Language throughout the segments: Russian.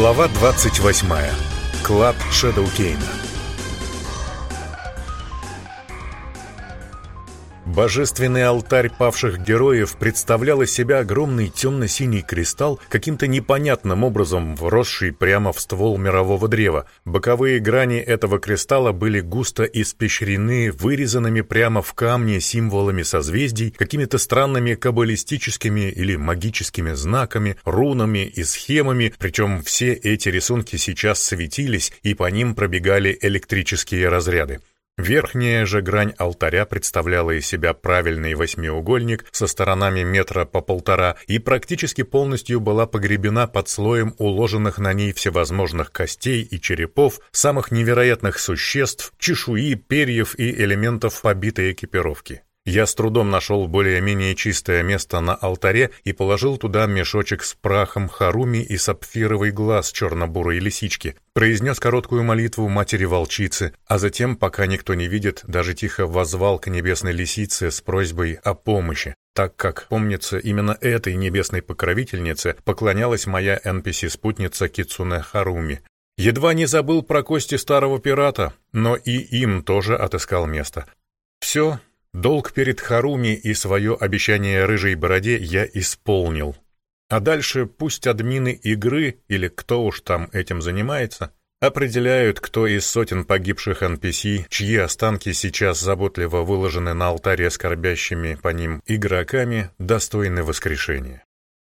Глава 28. Клад Шэдоукейна. Божественный алтарь павших героев представлял из себя огромный темно-синий кристалл, каким-то непонятным образом вросший прямо в ствол мирового древа. Боковые грани этого кристалла были густо испещрены вырезанными прямо в камне символами созвездий, какими-то странными каббалистическими или магическими знаками, рунами и схемами, причем все эти рисунки сейчас светились, и по ним пробегали электрические разряды. Верхняя же грань алтаря представляла из себя правильный восьмиугольник со сторонами метра по полтора и практически полностью была погребена под слоем уложенных на ней всевозможных костей и черепов, самых невероятных существ, чешуи, перьев и элементов побитой экипировки. Я с трудом нашел более-менее чистое место на алтаре и положил туда мешочек с прахом харуми и сапфировый глаз черно-бурой лисички, произнес короткую молитву матери-волчицы, а затем, пока никто не видит, даже тихо возвал к небесной лисице с просьбой о помощи, так как, помнится, именно этой небесной покровительнице поклонялась моя NPC-спутница Кицуне Харуми. Едва не забыл про кости старого пирата, но и им тоже отыскал место. Все, Долг перед Харуми и свое обещание рыжей бороде я исполнил. А дальше пусть админы игры, или кто уж там этим занимается, определяют, кто из сотен погибших NPC, чьи останки сейчас заботливо выложены на алтаре скорбящими по ним игроками, достойны воскрешения.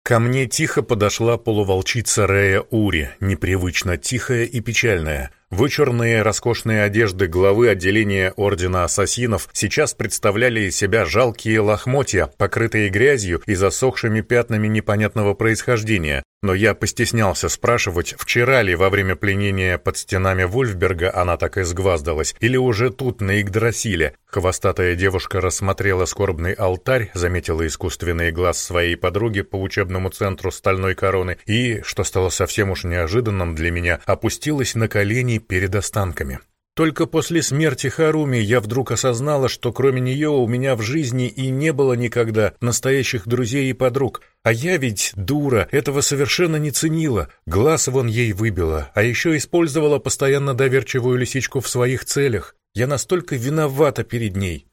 Ко мне тихо подошла полуволчица Рея Ури, непривычно тихая и печальная, Вычурные роскошные одежды главы отделения Ордена Ассасинов сейчас представляли из себя жалкие лохмотья, покрытые грязью и засохшими пятнами непонятного происхождения. Но я постеснялся спрашивать, вчера ли во время пленения под стенами Вульфберга она так изгваздалась, или уже тут, на Игдрасиле. Хвостатая девушка рассмотрела скорбный алтарь, заметила искусственный глаз своей подруги по учебному центру стальной короны и, что стало совсем уж неожиданным для меня, опустилась на колени перед останками. Только после смерти Харуми я вдруг осознала, что кроме нее у меня в жизни и не было никогда настоящих друзей и подруг. А я ведь, дура, этого совершенно не ценила. Глаз вон ей выбила, а еще использовала постоянно доверчивую лисичку в своих целях. Я настолько виновата перед ней.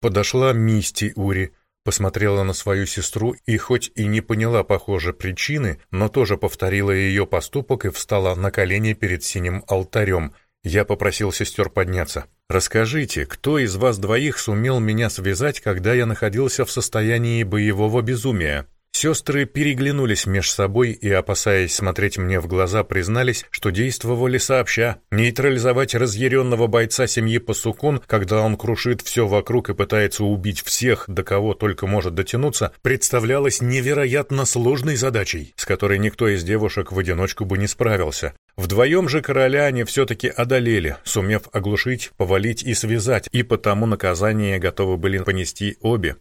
Подошла Мисти Ури, посмотрела на свою сестру и хоть и не поняла, похоже, причины, но тоже повторила ее поступок и встала на колени перед синим алтарем. Я попросил сестер подняться. «Расскажите, кто из вас двоих сумел меня связать, когда я находился в состоянии боевого безумия?» Сестры переглянулись меж собой и, опасаясь смотреть мне в глаза, признались, что действовали сообща. Нейтрализовать разъяренного бойца семьи Пасукун, когда он крушит все вокруг и пытается убить всех, до кого только может дотянуться, представлялось невероятно сложной задачей, с которой никто из девушек в одиночку бы не справился. Вдвоем же короля они все-таки одолели, сумев оглушить, повалить и связать, и потому наказание готовы были понести обе.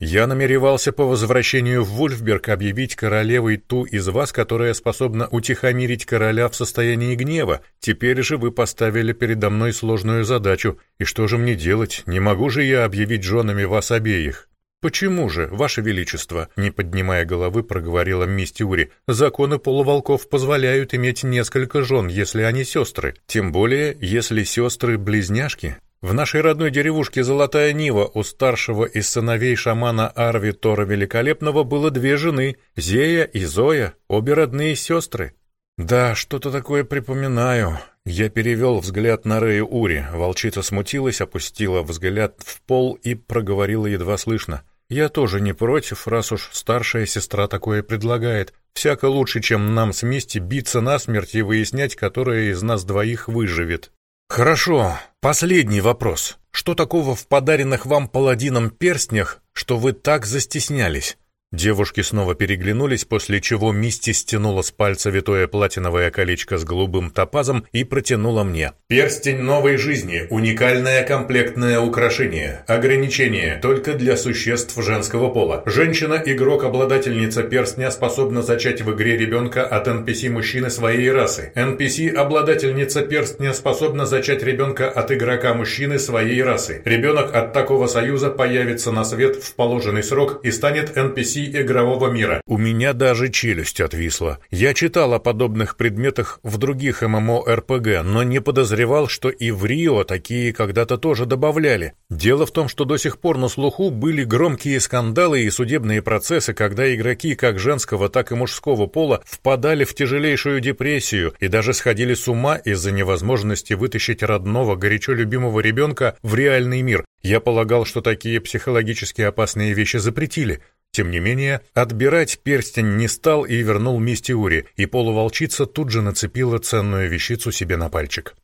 Я намеревался по возвращению в Вульфберг объявить королевой ту из вас, которая способна утихомирить короля в состоянии гнева. Теперь же вы поставили передо мной сложную задачу. И что же мне делать? Не могу же я объявить женами вас обеих. «Почему же, Ваше Величество?» — не поднимая головы, проговорила Мистиури. «Законы полуволков позволяют иметь несколько жен, если они сестры. Тем более, если сестры-близняшки. В нашей родной деревушке Золотая Нива у старшего из сыновей шамана Арви Тора Великолепного было две жены, Зея и Зоя, обе родные сестры. Да, что-то такое припоминаю. Я перевел взгляд на Рэя Ури. Волчица смутилась, опустила взгляд в пол и проговорила едва слышно. Я тоже не против, раз уж старшая сестра такое предлагает. Всяко лучше, чем нам с Мисти биться насмерть и выяснять, которая из нас двоих выживет. Хорошо, последний вопрос. Что такого в подаренных вам паладином перстнях, что вы так застеснялись? Девушки снова переглянулись, после чего Мисти стянула с пальца витое платиновое колечко с голубым топазом и протянула мне. «Перстень новой жизни. Уникальное комплектное украшение. Ограничение только для существ женского пола. Женщина-игрок-обладательница перстня способна зачать в игре ребенка от NPC-мужчины своей расы. NPC-обладательница перстня способна зачать ребенка от игрока-мужчины своей расы. Ребенок от такого союза появится на свет в положенный срок и станет NPC событий игрового мира. У меня даже челюсть отвисла. Я читал о подобных предметах в других ММО-РПГ, но не подозревал, что и в Рио такие когда-то тоже добавляли. Дело в том, что до сих пор на слуху были громкие скандалы и судебные процессы, когда игроки как женского, так и мужского пола впадали в тяжелейшую депрессию и даже сходили с ума из-за невозможности вытащить родного, горячо любимого ребенка в реальный мир. Я полагал, что такие психологически опасные вещи запретили. Тем не менее, отбирать перстень не стал и вернул Мистиури, и полуволчица тут же нацепила ценную вещицу себе на пальчик.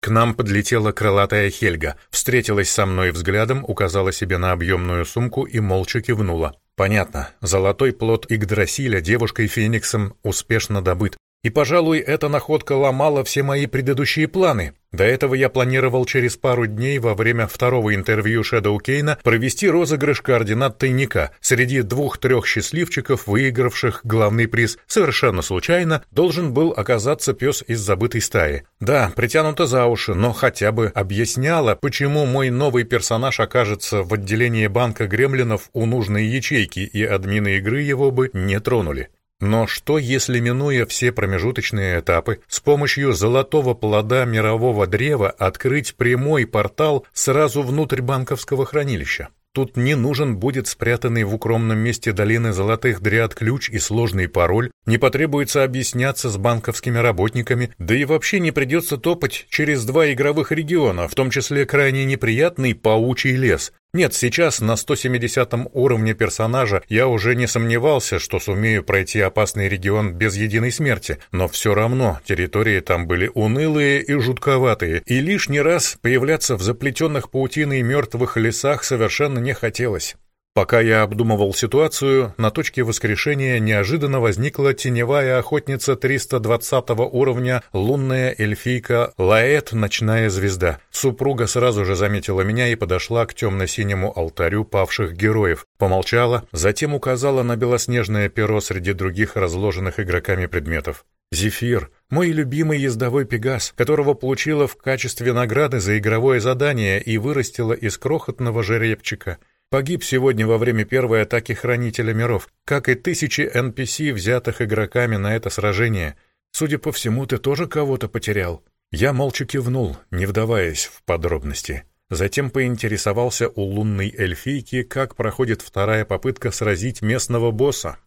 К нам подлетела крылатая Хельга, встретилась со мной взглядом, указала себе на объемную сумку и молча кивнула. Понятно, золотой плод Игдрасиля девушкой-фениксом успешно добыт. И, пожалуй, эта находка ломала все мои предыдущие планы. До этого я планировал через пару дней во время второго интервью Шэдоу Кейна провести розыгрыш координат тайника. Среди двух-трех счастливчиков, выигравших главный приз совершенно случайно, должен был оказаться пес из забытой стаи. Да, притянуто за уши, но хотя бы объясняло, почему мой новый персонаж окажется в отделении банка гремлинов у нужной ячейки, и админы игры его бы не тронули. Но что, если, минуя все промежуточные этапы, с помощью золотого плода мирового древа открыть прямой портал сразу внутрь банковского хранилища? Тут не нужен будет спрятанный в укромном месте долины золотых дриад ключ и сложный пароль, не потребуется объясняться с банковскими работниками, да и вообще не придется топать через два игровых региона, в том числе крайне неприятный паучий лес. Нет, сейчас на 170 уровне персонажа я уже не сомневался, что сумею пройти опасный регион без единой смерти, но все равно территории там были унылые и жутковатые, и лишний раз появляться в заплетенных паутиной мертвых лесах совершенно не хотелось. Пока я обдумывал ситуацию, на точке воскрешения неожиданно возникла теневая охотница 320 уровня, лунная эльфийка Лаэт Ночная Звезда. Супруга сразу же заметила меня и подошла к темно-синему алтарю павших героев. Помолчала, затем указала на белоснежное перо среди других разложенных игроками предметов. «Зефир, мой любимый ездовой пегас, которого получила в качестве награды за игровое задание и вырастила из крохотного жеребчика». Погиб сегодня во время первой атаки Хранителя миров, как и тысячи NPC, взятых игроками на это сражение. Судя по всему, ты тоже кого-то потерял. Я молча кивнул, не вдаваясь в подробности. Затем поинтересовался у лунной эльфийки, как проходит вторая попытка сразить местного босса.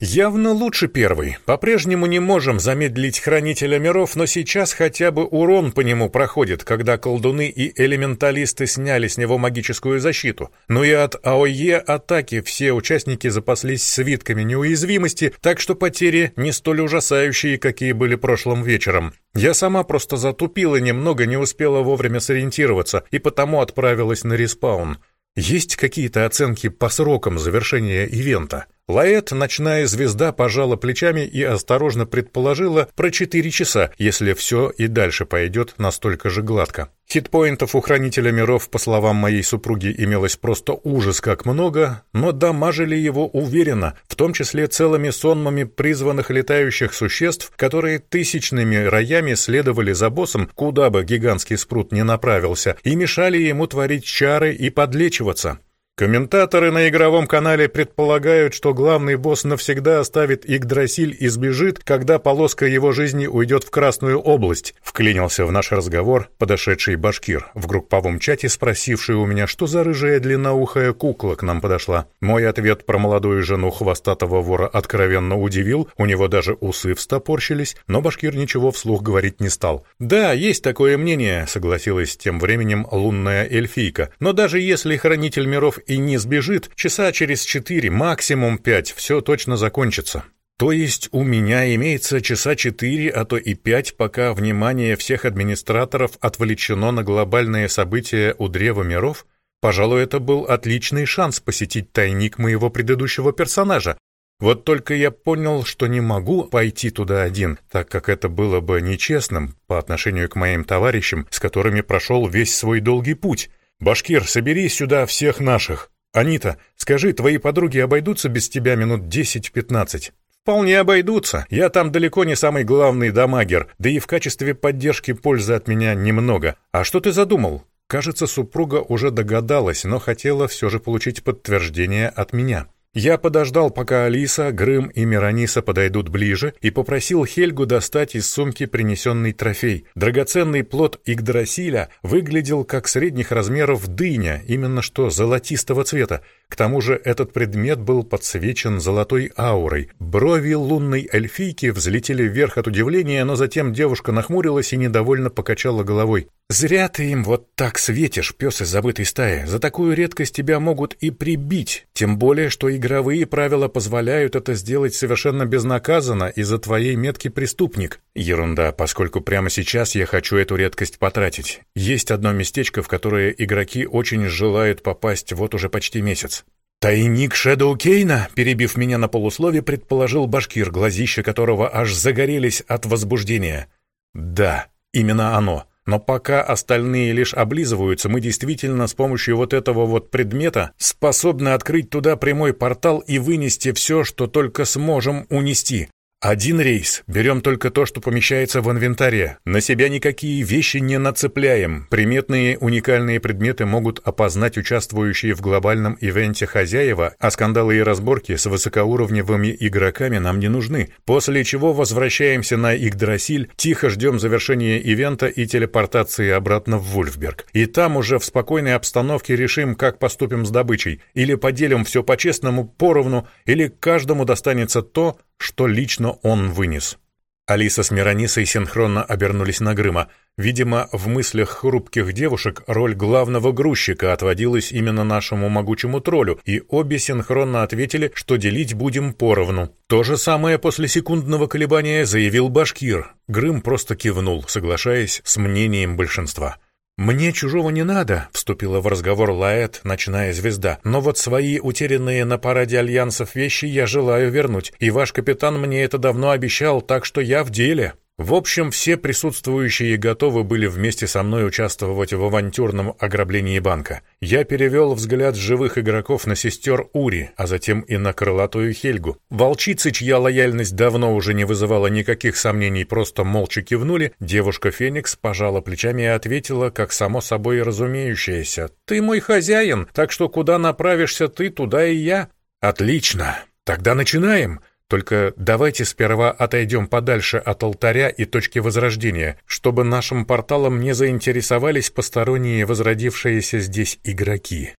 Явно лучше первый. По-прежнему не можем замедлить Хранителя миров, но сейчас хотя бы урон по нему проходит, когда колдуны и элементалисты сняли с него магическую защиту. Ну и от АОЕ атаки все участники запаслись свитками неуязвимости, так что потери не столь ужасающие, какие были прошлым вечером. Я сама просто затупила немного, не успела вовремя сориентироваться, и потому отправилась на респаун. Есть какие-то оценки по срокам завершения ивента? Лаэт, ночная звезда, пожала плечами и осторожно предположила про 4 часа, если все и дальше пойдет настолько же гладко. Хитпоинтов у Хранителя миров, по словам моей супруги, имелось просто ужас как много, но дамажили его уверенно, в том числе целыми сонмами призванных летающих существ, которые тысячными роями следовали за боссом, куда бы гигантский спрут не направился, и мешали ему творить чары и подлечиваться. Комментаторы на игровом канале предполагают, что главный босс навсегда оставит Игдрасиль и сбежит, когда полоска его жизни уйдет в Красную область. Вклинился в наш разговор подошедший башкир, в групповом чате спросивший у меня, что за рыжая длинноухая кукла к нам подошла. Мой ответ про молодую жену хвостатого вора откровенно удивил, у него даже усы встопорщились, но башкир ничего вслух говорить не стал. «Да, есть такое мнение», — согласилась тем временем лунная эльфийка, «но даже если хранитель миров и не сбежит, часа через четыре, максимум пять, все точно закончится. То есть у меня имеется часа четыре, а то и пять, пока внимание всех администраторов отвлечено на глобальные события у Древа Миров? Пожалуй, это был отличный шанс посетить тайник моего предыдущего персонажа. Вот только я понял, что не могу пойти туда один, так как это было бы нечестным по отношению к моим товарищам, с которыми прошел весь свой долгий путь. «Башкир, собери сюда всех наших. Анита, скажи, твои подруги обойдутся без тебя минут десять-пятнадцать?» «Вполне обойдутся. Я там далеко не самый главный дамагер, да и в качестве поддержки пользы от меня немного. А что ты задумал?» Кажется, супруга уже догадалась, но хотела все же получить подтверждение от меня. Я подождал, пока Алиса, Грым и Мирониса подойдут ближе, и попросил Хельгу достать из сумки принесенный трофей. Драгоценный плод Игдрасиля выглядел как средних размеров дыня, именно что золотистого цвета. К тому же этот предмет был подсвечен золотой аурой. Брови лунной эльфийки взлетели вверх от удивления, но затем девушка нахмурилась и недовольно покачала головой. «Зря ты им вот так светишь, пес из забытой стаи. За такую редкость тебя могут и прибить. Тем более, что игровые правила позволяют это сделать совершенно безнаказанно из-за твоей метки преступник. Ерунда, поскольку прямо сейчас я хочу эту редкость потратить. Есть одно местечко, в которое игроки очень желают попасть вот уже почти месяц. «Тайник Шэдоу Кейна», перебив меня на полуслове, предположил башкир, глазища которого аж загорелись от возбуждения. «Да, именно оно». Но пока остальные лишь облизываются, мы действительно с помощью вот этого вот предмета способны открыть туда прямой портал и вынести все, что только сможем унести. Один рейс. Берем только то, что помещается в инвентаре. На себя никакие вещи не нацепляем. Приметные уникальные предметы могут опознать участвующие в глобальном ивенте хозяева, а скандалы и разборки с высокоуровневыми игроками нам не нужны. После чего возвращаемся на Игдрасиль, тихо ждем завершения ивента и телепортации обратно в Вульфберг. И там уже в спокойной обстановке решим, как поступим с добычей. Или поделим все по-честному, поровну, или каждому достанется то, что лично он вынес. Алиса с Миронисой синхронно обернулись на Грыма. Видимо, в мыслях хрупких девушек роль главного грузчика отводилась именно нашему могучему троллю, и обе синхронно ответили, что делить будем поровну. То же самое после секундного колебания заявил Башкир. Грым просто кивнул, соглашаясь с мнением большинства. «Мне чужого не надо», — вступила в разговор Лаэт, ночная звезда. «Но вот свои утерянные на параде альянсов вещи я желаю вернуть, и ваш капитан мне это давно обещал, так что я в деле». В общем, все присутствующие готовы были вместе со мной участвовать в авантюрном ограблении банка. Я перевел взгляд живых игроков на сестер Ури, а затем и на крылатую Хельгу. Волчицы, чья лояльность давно уже не вызывала никаких сомнений, просто молча кивнули. Девушка Феникс пожала плечами и ответила, как само собой разумеющееся. «Ты мой хозяин, так что куда направишься ты, туда и я». «Отлично. Тогда начинаем». Только давайте сперва отойдем подальше от алтаря и точки возрождения, чтобы нашим порталом не заинтересовались посторонние возродившиеся здесь игроки.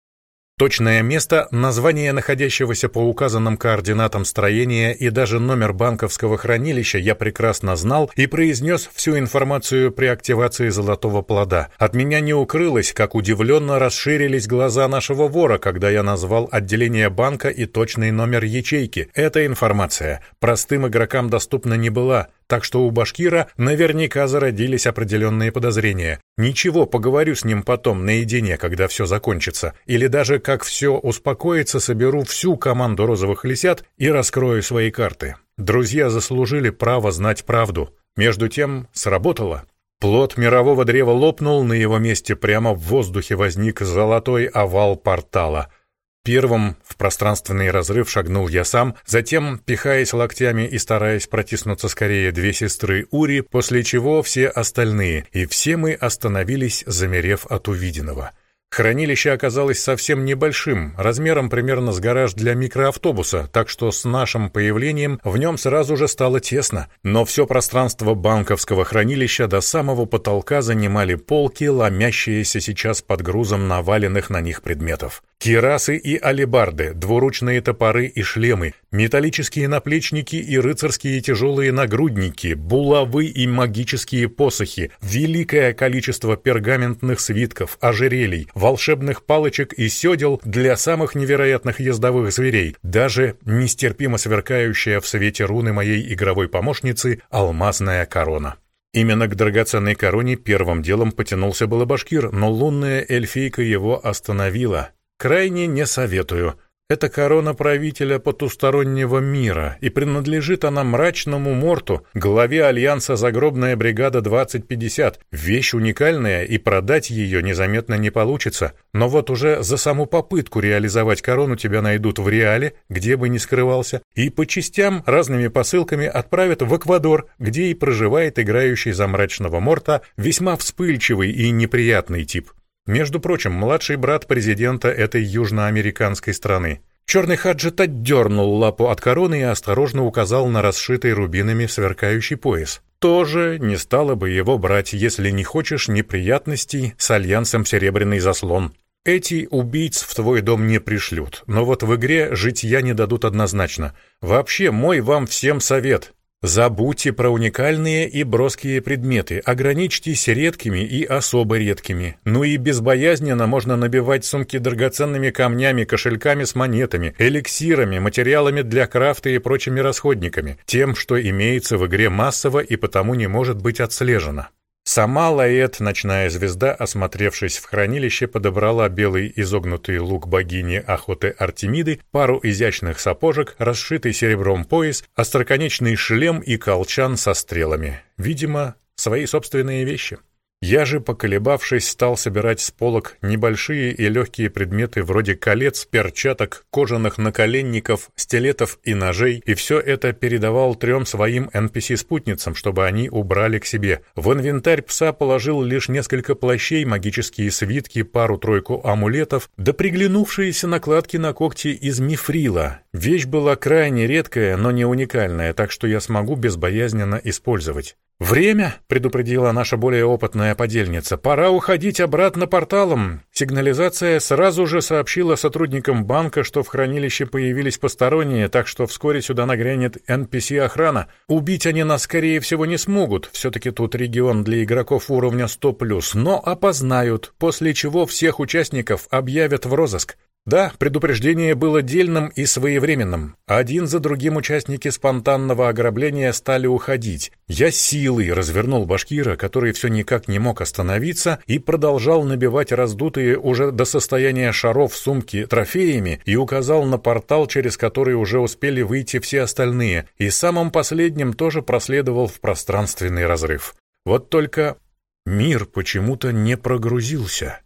Точное место, название находящегося по указанным координатам строения и даже номер банковского хранилища я прекрасно знал и произнес всю информацию при активации золотого плода. От меня не укрылось, как удивленно расширились глаза нашего вора, когда я назвал отделение банка и точный номер ячейки. Эта информация простым игрокам доступна не была, так что у Башкира наверняка зародились определенные подозрения. Ничего, поговорю с ним потом, наедине, когда все закончится. Или даже как все успокоится, соберу всю команду розовых лисят и раскрою свои карты. Друзья заслужили право знать правду. Между тем, сработало. Плод мирового древа лопнул, на его месте прямо в воздухе возник золотой овал портала — Первым в пространственный разрыв шагнул я сам, затем, пихаясь локтями и стараясь протиснуться скорее две сестры Ури, после чего все остальные, и все мы остановились, замерев от увиденного — Хранилище оказалось совсем небольшим, размером примерно с гараж для микроавтобуса, так что с нашим появлением в нем сразу же стало тесно. Но все пространство банковского хранилища до самого потолка занимали полки, ломящиеся сейчас под грузом наваленных на них предметов. Кирасы и алебарды, двуручные топоры и шлемы, металлические наплечники и рыцарские тяжелые нагрудники, булавы и магические посохи, великое количество пергаментных свитков, ожерелий, волшебных палочек и седел для самых невероятных ездовых зверей, даже нестерпимо сверкающая в свете руны моей игровой помощницы алмазная корона. Именно к драгоценной короне первым делом потянулся было башкир, но лунная эльфийка его остановила. Крайне не советую. Это корона правителя потустороннего мира, и принадлежит она мрачному Морту, главе Альянса «Загробная бригада 2050». Вещь уникальная, и продать ее незаметно не получится. Но вот уже за саму попытку реализовать корону тебя найдут в Реале, где бы ни скрывался, и по частям разными посылками отправят в Эквадор, где и проживает играющий за мрачного Морта весьма вспыльчивый и неприятный тип. Между прочим, младший брат президента этой южноамериканской страны. Черный хаджет отдернул лапу от короны и осторожно указал на расшитый рубинами сверкающий пояс. Тоже не стало бы его брать, если не хочешь неприятностей с альянсом «Серебряный заслон». Эти убийц в твой дом не пришлют, но вот в игре житья не дадут однозначно. Вообще, мой вам всем совет. Забудьте про уникальные и броские предметы, ограничьтесь редкими и особо редкими. Ну и безбоязненно можно набивать сумки драгоценными камнями, кошельками с монетами, эликсирами, материалами для крафта и прочими расходниками, тем, что имеется в игре массово и потому не может быть отслежено. Сама Лаэт, ночная звезда, осмотревшись в хранилище, подобрала белый изогнутый лук богини охоты Артемиды, пару изящных сапожек, расшитый серебром пояс, остроконечный шлем и колчан со стрелами. Видимо, свои собственные вещи. Я же, поколебавшись, стал собирать с полок небольшие и легкие предметы вроде колец, перчаток, кожаных наколенников, стилетов и ножей, и все это передавал трем своим NPC-спутницам, чтобы они убрали к себе. В инвентарь пса положил лишь несколько плащей, магические свитки, пару-тройку амулетов, да приглянувшиеся накладки на когти из мифрила. Вещь была крайне редкая, но не уникальная, так что я смогу безбоязненно использовать. «Время!» — предупредила наша более опытная подельница. «Пора уходить обратно порталом!» Сигнализация сразу же сообщила сотрудникам банка, что в хранилище появились посторонние, так что вскоре сюда нагрянет NPC-охрана. Убить они нас, скорее всего, не смогут. Все-таки тут регион для игроков уровня 100+, но опознают, после чего всех участников объявят в розыск. Да, предупреждение было дельным и своевременным. Один за другим участники спонтанного ограбления стали уходить. Я силой развернул башкира, который все никак не мог остановиться, и продолжал набивать раздутые уже до состояния шаров сумки трофеями и указал на портал, через который уже успели выйти все остальные, и самым последним тоже проследовал в пространственный разрыв. Вот только мир почему-то не прогрузился.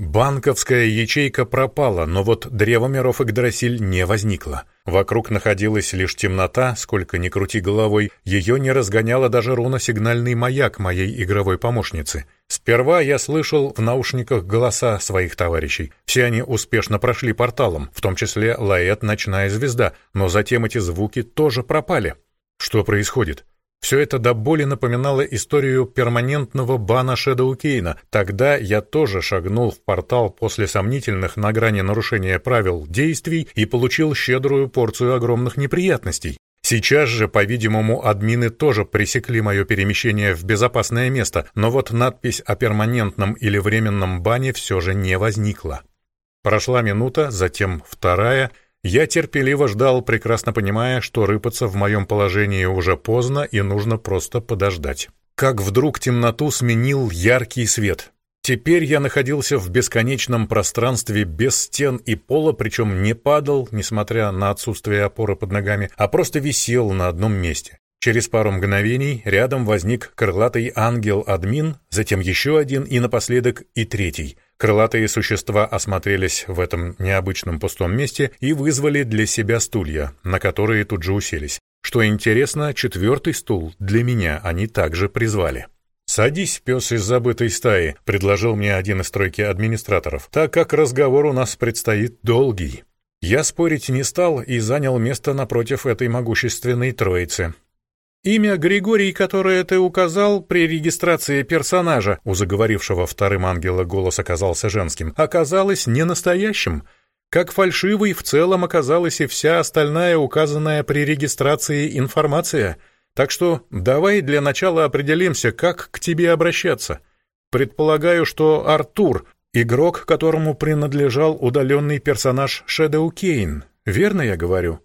Банковская ячейка пропала, но вот древо миров Игдрасиль не возникло. Вокруг находилась лишь темнота, сколько ни крути головой, ее не разгоняла даже руна-сигнальный маяк моей игровой помощницы. Сперва я слышал в наушниках голоса своих товарищей. Все они успешно прошли порталом, в том числе Лаэт «Ночная звезда», но затем эти звуки тоже пропали. Что происходит? Все это до боли напоминало историю перманентного бана Шэдоу Кейна. Тогда я тоже шагнул в портал после сомнительных на грани нарушения правил действий и получил щедрую порцию огромных неприятностей. Сейчас же, по-видимому, админы тоже пресекли мое перемещение в безопасное место, но вот надпись о перманентном или временном бане все же не возникла. Прошла минута, затем вторая — я терпеливо ждал, прекрасно понимая, что рыпаться в моем положении уже поздно и нужно просто подождать. Как вдруг темноту сменил яркий свет. Теперь я находился в бесконечном пространстве без стен и пола, причем не падал, несмотря на отсутствие опоры под ногами, а просто висел на одном месте. Через пару мгновений рядом возник крылатый ангел-админ, затем еще один и напоследок и третий — Крылатые существа осмотрелись в этом необычном пустом месте и вызвали для себя стулья, на которые тут же уселись. Что интересно, четвертый стул для меня они также призвали. «Садись, пес из забытой стаи», — предложил мне один из тройки администраторов, так как разговор у нас предстоит долгий. Я спорить не стал и занял место напротив этой могущественной троицы. Имя Григорий, которое ты указал при регистрации персонажа, у заговорившего вторым ангела голос оказался женским, оказалось не настоящим. Как фальшивой в целом оказалась и вся остальная указанная при регистрации информация. Так что давай для начала определимся, как к тебе обращаться. Предполагаю, что Артур, игрок, которому принадлежал удаленный персонаж Шэдоу Кейн. Верно я говорю?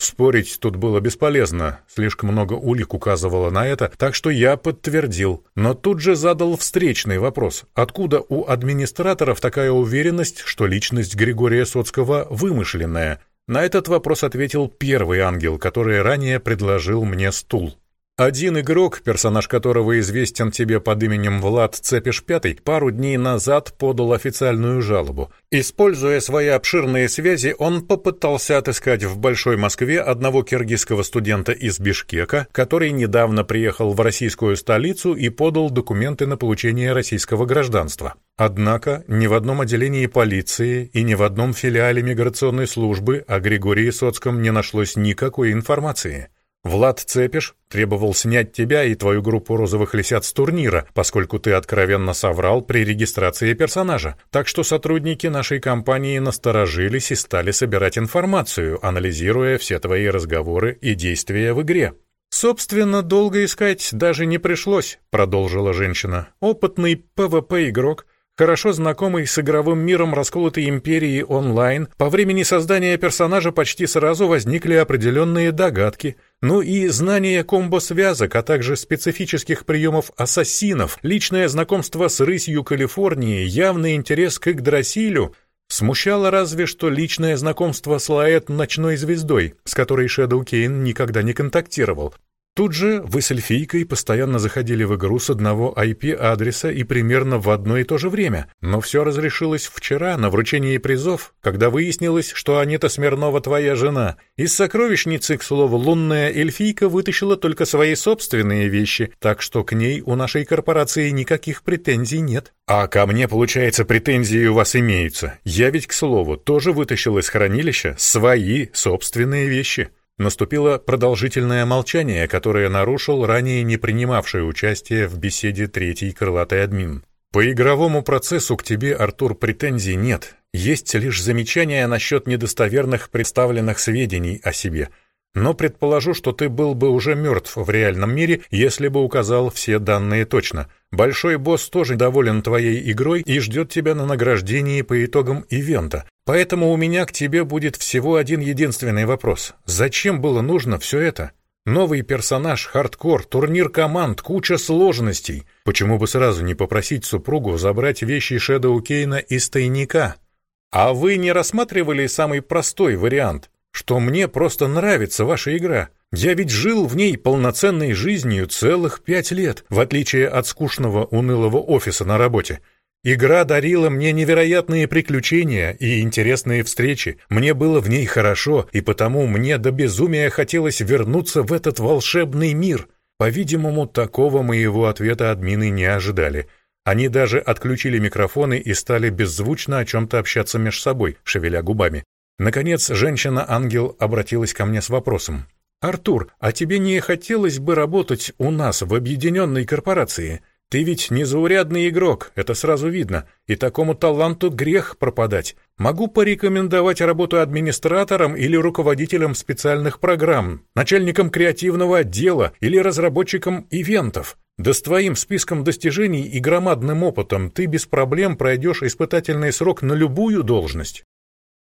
Спорить тут было бесполезно, слишком много улик указывало на это, так что я подтвердил. Но тут же задал встречный вопрос. Откуда у администраторов такая уверенность, что личность Григория Соцкого вымышленная? На этот вопрос ответил первый ангел, который ранее предложил мне стул. Один игрок, персонаж которого известен тебе под именем Влад Цепиш Пятый, пару дней назад подал официальную жалобу. Используя свои обширные связи, он попытался отыскать в Большой Москве одного киргизского студента из Бишкека, который недавно приехал в российскую столицу и подал документы на получение российского гражданства. Однако ни в одном отделении полиции и ни в одном филиале миграционной службы о Григории Соцком не нашлось никакой информации. Влад Цепиш требовал снять тебя и твою группу розовых лисят с турнира, поскольку ты откровенно соврал при регистрации персонажа. Так что сотрудники нашей компании насторожились и стали собирать информацию, анализируя все твои разговоры и действия в игре. «Собственно, долго искать даже не пришлось», — продолжила женщина. «Опытный ПВП-игрок Хорошо знакомый с игровым миром расколотой империи онлайн, по времени создания персонажа почти сразу возникли определенные догадки. Ну и знание комбо-связок, а также специфических приемов ассасинов, личное знакомство с рысью Калифорнии, явный интерес к Игдрасилю — Смущало разве что личное знакомство с Лаэт ночной звездой, с которой Шэдоу Кейн никогда не контактировал. Тут же вы с эльфийкой постоянно заходили в игру с одного IP-адреса и примерно в одно и то же время, но все разрешилось вчера на вручении призов, когда выяснилось, что Анита Смирнова твоя жена. Из сокровищницы, к слову, лунная эльфийка вытащила только свои собственные вещи, так что к ней у нашей корпорации никаких претензий нет. А ко мне, получается, претензии у вас имеются. Я ведь, к слову, тоже вытащил из хранилища свои собственные вещи. Наступило продолжительное молчание, которое нарушил ранее не принимавший участие в беседе третий крылатый админ. «По игровому процессу к тебе, Артур, претензий нет. Есть лишь замечания насчет недостоверных представленных сведений о себе. Но предположу, что ты был бы уже мертв в реальном мире, если бы указал все данные точно. Большой босс тоже доволен твоей игрой и ждет тебя на награждении по итогам ивента. Поэтому у меня к тебе будет всего один единственный вопрос. Зачем было нужно все это? Новый персонаж, хардкор, турнир команд, куча сложностей. Почему бы сразу не попросить супругу забрать вещи Шэдоу Кейна из тайника? А вы не рассматривали самый простой вариант, что мне просто нравится ваша игра? Я ведь жил в ней полноценной жизнью целых пять лет, в отличие от скучного унылого офиса на работе. Игра дарила мне невероятные приключения и интересные встречи. Мне было в ней хорошо, и потому мне до безумия хотелось вернуться в этот волшебный мир. По-видимому, такого моего ответа админы не ожидали. Они даже отключили микрофоны и стали беззвучно о чем-то общаться между собой, шевеля губами. Наконец, женщина-ангел обратилась ко мне с вопросом. «Артур, а тебе не хотелось бы работать у нас в объединенной корпорации?» Ты ведь незаурядный игрок, это сразу видно, и такому таланту грех пропадать. Могу порекомендовать работу администратором или руководителем специальных программ, начальником креативного отдела или разработчиком ивентов. Да с твоим списком достижений и громадным опытом ты без проблем пройдешь испытательный срок на любую должность.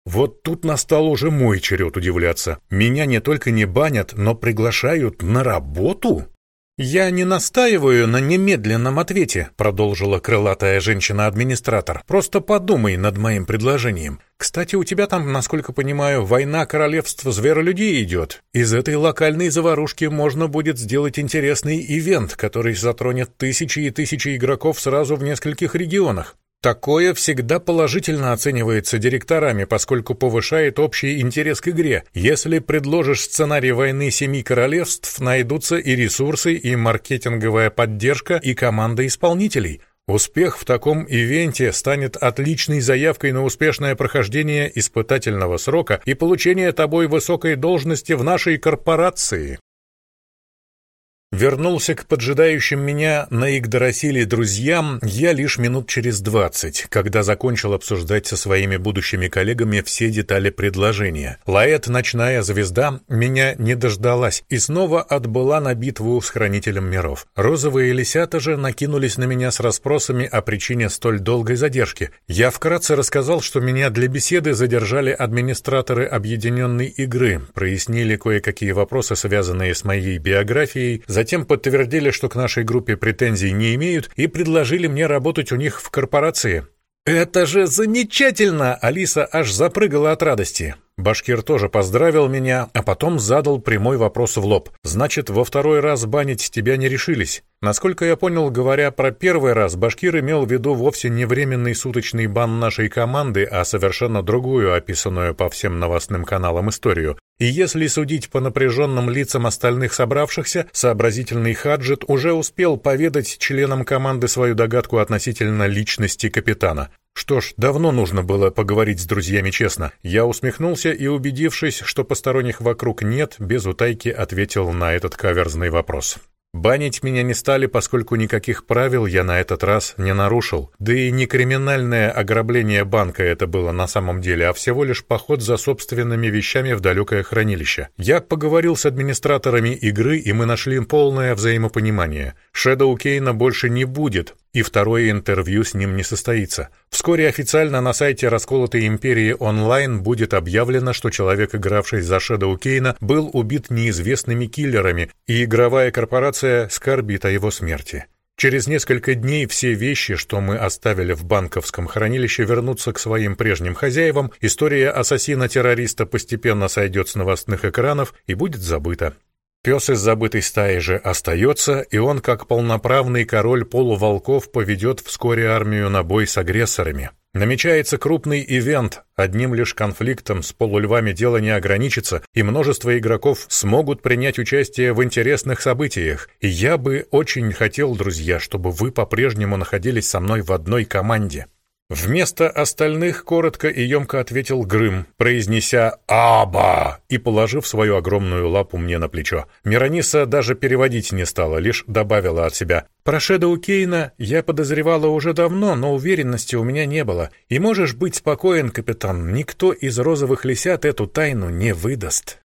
Вот тут настал уже мой черед удивляться. Меня не только не банят, но приглашают на работу? «Я не настаиваю на немедленном ответе», — продолжила крылатая женщина-администратор. «Просто подумай над моим предложением. Кстати, у тебя там, насколько понимаю, война королевств зверолюдей идет. Из этой локальной заварушки можно будет сделать интересный ивент, который затронет тысячи и тысячи игроков сразу в нескольких регионах. Такое всегда положительно оценивается директорами, поскольку повышает общий интерес к игре. Если предложишь сценарий войны семи королевств, найдутся и ресурсы, и маркетинговая поддержка, и команда исполнителей. Успех в таком ивенте станет отличной заявкой на успешное прохождение испытательного срока и получение тобой высокой должности в нашей корпорации. Вернулся к поджидающим меня на Игдрасиле друзьям я лишь минут через двадцать, когда закончил обсуждать со своими будущими коллегами все детали предложения. Лаэт «Ночная звезда» меня не дождалась и снова отбыла на битву с Хранителем миров. Розовые лисята же накинулись на меня с расспросами о причине столь долгой задержки. Я вкратце рассказал, что меня для беседы задержали администраторы объединенной игры, прояснили кое-какие вопросы, связанные с моей биографией, Затем подтвердили, что к нашей группе претензий не имеют, и предложили мне работать у них в корпорации. «Это же замечательно!» Алиса аж запрыгала от радости. Башкир тоже поздравил меня, а потом задал прямой вопрос в лоб. «Значит, во второй раз банить тебя не решились?» Насколько я понял, говоря про первый раз, Башкир имел в виду вовсе не временный суточный бан нашей команды, а совершенно другую, описанную по всем новостным каналам историю. И если судить по напряженным лицам остальных собравшихся, сообразительный Хаджет уже успел поведать членам команды свою догадку относительно личности капитана. Что ж, давно нужно было поговорить с друзьями честно. Я усмехнулся и, убедившись, что посторонних вокруг нет, без утайки ответил на этот каверзный вопрос. Банить меня не стали, поскольку никаких правил я на этот раз не нарушил. Да и не криминальное ограбление банка это было на самом деле, а всего лишь поход за собственными вещами в далекое хранилище. Я поговорил с администраторами игры, и мы нашли полное взаимопонимание. Шэдоу Кейна больше не будет, и второе интервью с ним не состоится. Вскоре официально на сайте Расколотой Империи онлайн будет объявлено, что человек, игравший за Шэдоу Кейна, был убит неизвестными киллерами, и игровая корпорация скорбит о его смерти. Через несколько дней все вещи, что мы оставили в банковском хранилище, вернутся к своим прежним хозяевам, история ассасина-террориста постепенно сойдет с новостных экранов и будет забыта. Пес из забытой стаи же остается, и он, как полноправный король полуволков, поведет вскоре армию на бой с агрессорами. Намечается крупный ивент, одним лишь конфликтом с полульвами дело не ограничится, и множество игроков смогут принять участие в интересных событиях. И я бы очень хотел, друзья, чтобы вы по-прежнему находились со мной в одной команде. Вместо остальных коротко и емко ответил Грым, произнеся «Аба!» и положив свою огромную лапу мне на плечо. Мирониса даже переводить не стала, лишь добавила от себя «Про Шэдоу Кейна я подозревала уже давно, но уверенности у меня не было. И можешь быть спокоен, капитан, никто из розовых лисят эту тайну не выдаст».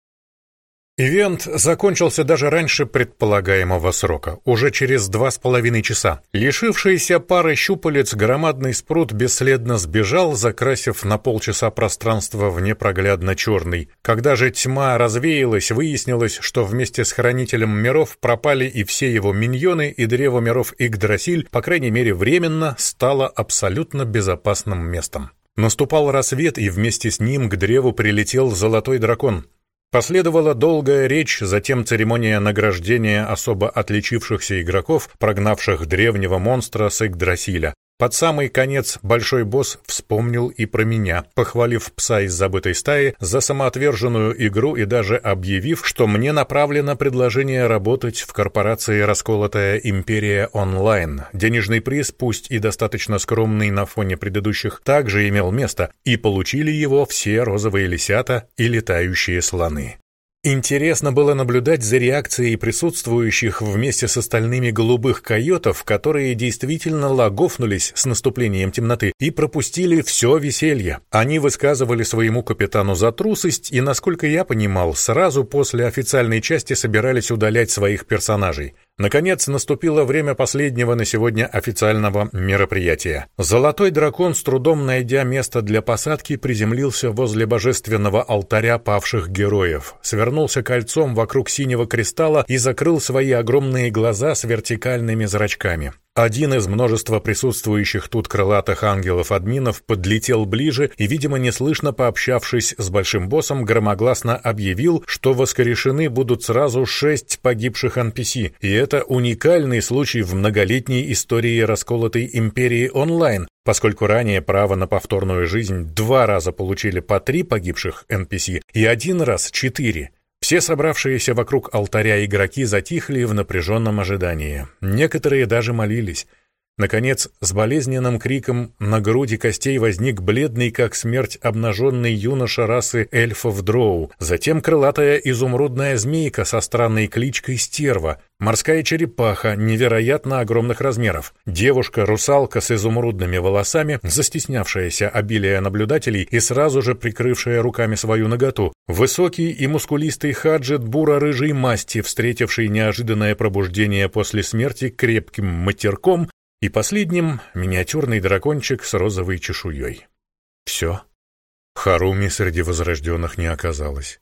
Ивент закончился даже раньше предполагаемого срока, уже через два с половиной часа. Лишившийся пары щупалец громадный спрут бесследно сбежал, закрасив на полчаса пространство в непроглядно черный. Когда же тьма развеялась, выяснилось, что вместе с Хранителем миров пропали и все его миньоны, и Древо миров Игдрасиль, по крайней мере временно, стало абсолютно безопасным местом. Наступал рассвет, и вместе с ним к древу прилетел золотой дракон. Последовала долгая речь, затем церемония награждения особо отличившихся игроков, прогнавших древнего монстра с Игдрасиля. Под самый конец большой босс вспомнил и про меня, похвалив пса из забытой стаи за самоотверженную игру и даже объявив, что мне направлено предложение работать в корпорации «Расколотая империя онлайн». Денежный приз, пусть и достаточно скромный на фоне предыдущих, также имел место, и получили его все розовые лисята и летающие слоны. Интересно было наблюдать за реакцией присутствующих вместе с остальными голубых койотов, которые действительно лагофнулись с наступлением темноты и пропустили все веселье. Они высказывали своему капитану за трусость и, насколько я понимал, сразу после официальной части собирались удалять своих персонажей. Наконец наступило время последнего на сегодня официального мероприятия. Золотой дракон, с трудом найдя место для посадки, приземлился возле божественного алтаря павших героев, свернулся кольцом вокруг синего кристалла и закрыл свои огромные глаза с вертикальными зрачками. Один из множества присутствующих тут крылатых ангелов-админов подлетел ближе и, видимо, неслышно пообщавшись с большим боссом, громогласно объявил, что воскрешены будут сразу шесть погибших NPC, и это уникальный случай в многолетней истории расколотой империи онлайн, поскольку ранее право на повторную жизнь два раза получили по три погибших NPC и один раз четыре. Все собравшиеся вокруг алтаря игроки затихли в напряженном ожидании. Некоторые даже молились. Наконец, с болезненным криком на груди костей возник бледный, как смерть, обнаженный юноша расы эльфов Дроу, затем крылатая изумрудная змейка со странной кличкой Стерва, морская черепаха невероятно огромных размеров, девушка-русалка с изумрудными волосами, застеснявшаяся обилия наблюдателей и сразу же прикрывшая руками свою наготу, высокий и мускулистый хаджет буро-рыжей масти, встретивший неожиданное пробуждение после смерти крепким матерком, и последним — миниатюрный дракончик с розовой чешуей. Все. Харуми среди возрожденных не оказалось.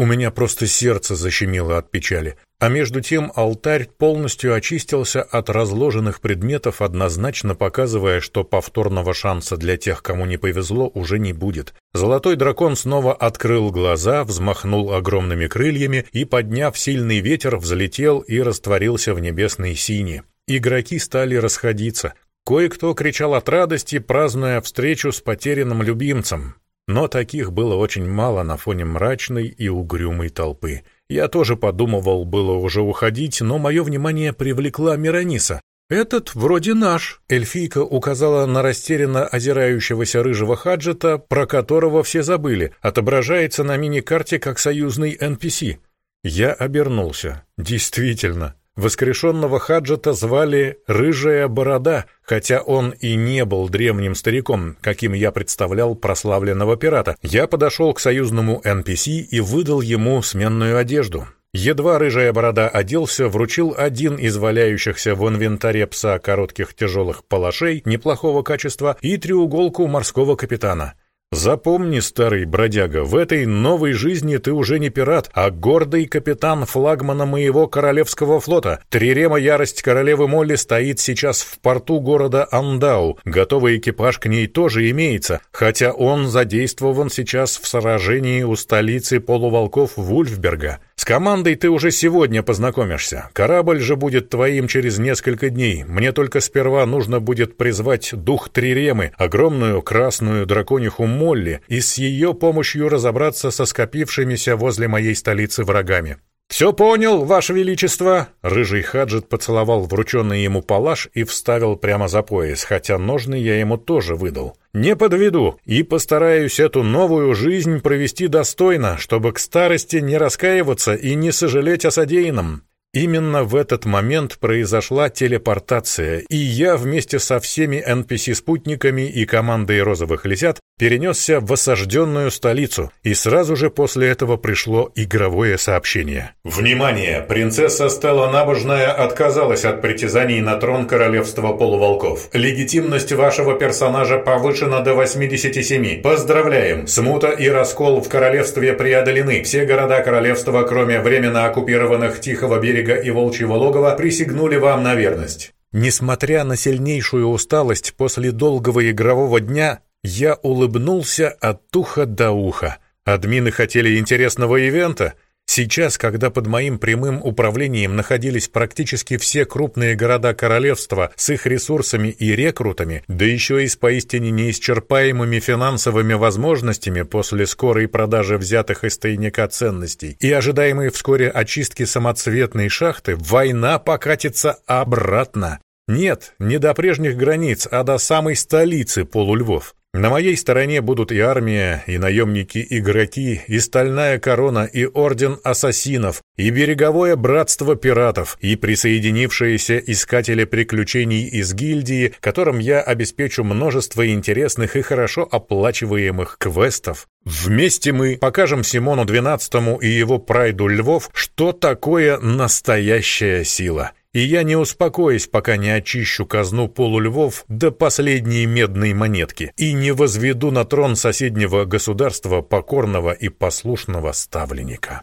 У меня просто сердце защемило от печали, а между тем алтарь полностью очистился от разложенных предметов, однозначно показывая, что повторного шанса для тех, кому не повезло, уже не будет. Золотой дракон снова открыл глаза, взмахнул огромными крыльями и, подняв сильный ветер, взлетел и растворился в небесной сине. Игроки стали расходиться. Кое-кто кричал от радости, празднуя встречу с потерянным любимцем. Но таких было очень мало на фоне мрачной и угрюмой толпы. Я тоже подумывал было уже уходить, но мое внимание привлекла Мирониса. «Этот вроде наш», — эльфийка указала на растерянно озирающегося рыжего хаджета, про которого все забыли, отображается на мини-карте как союзный NPC. Я обернулся. Действительно, воскрешенного хаджета звали «Рыжая борода», хотя он и не был древним стариком, каким я представлял прославленного пирата. Я подошел к союзному NPC и выдал ему сменную одежду. Едва рыжая борода оделся, вручил один из валяющихся в инвентаре пса коротких тяжелых палашей неплохого качества и треуголку морского капитана. Запомни, старый бродяга, в этой новой жизни ты уже не пират, а гордый капитан флагмана моего королевского флота. Трирема ярость королевы Молли стоит сейчас в порту города Андау. Готовый экипаж к ней тоже имеется, хотя он задействован сейчас в сражении у столицы полуволков Вульфберга. С командой ты уже сегодня познакомишься. Корабль же будет твоим через несколько дней. Мне только сперва нужно будет призвать дух Триремы, огромную красную дракониху Молли, и с ее помощью разобраться со скопившимися возле моей столицы врагами. «Все понял, Ваше Величество!» Рыжий Хаджет поцеловал врученный ему палаш и вставил прямо за пояс, хотя ножны я ему тоже выдал. «Не подведу и постараюсь эту новую жизнь провести достойно, чтобы к старости не раскаиваться и не сожалеть о содеянном. Именно в этот момент произошла телепортация, и я вместе со всеми NPC-спутниками и командой розовых лисят перенесся в осажденную столицу, и сразу же после этого пришло игровое сообщение. «Внимание! Принцесса Стелла Набожная отказалась от притязаний на трон королевства полуволков. Легитимность вашего персонажа повышена до 87. Поздравляем! Смута и раскол в королевстве преодолены. Все города королевства, кроме временно оккупированных Тихого берега и Волчьего логова, присягнули вам на верность». Несмотря на сильнейшую усталость после долгого игрового дня, я улыбнулся от уха до уха. Админы хотели интересного ивента. Сейчас, когда под моим прямым управлением находились практически все крупные города королевства с их ресурсами и рекрутами, да еще и с поистине неисчерпаемыми финансовыми возможностями после скорой продажи взятых из тайника ценностей и ожидаемой вскоре очистки самоцветной шахты, война покатится обратно. Нет, не до прежних границ, а до самой столицы полульвов. На моей стороне будут и армия, и наемники-игроки, и стальная корона, и орден ассасинов, и береговое братство пиратов, и присоединившиеся искатели приключений из гильдии, которым я обеспечу множество интересных и хорошо оплачиваемых квестов. Вместе мы покажем Симону XII и его прайду львов, что такое настоящая сила и я не успокоюсь, пока не очищу казну полульвов до последней медной монетки и не возведу на трон соседнего государства покорного и послушного ставленника.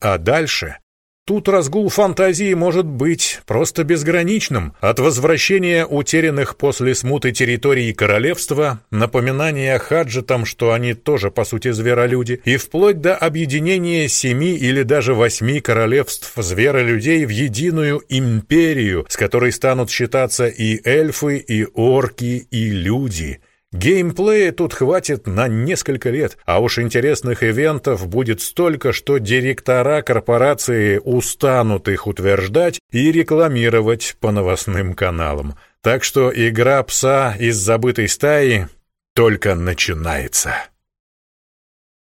А дальше Тут разгул фантазии может быть просто безграничным. От возвращения утерянных после смуты территорий королевства, напоминания хаджетам, что они тоже по сути зверолюди, и вплоть до объединения семи или даже восьми королевств зверолюдей в единую империю, с которой станут считаться и эльфы, и орки, и люди – Геймплея тут хватит на несколько лет, а уж интересных ивентов будет столько, что директора корпорации устанут их утверждать и рекламировать по новостным каналам. Так что игра пса из забытой стаи только начинается.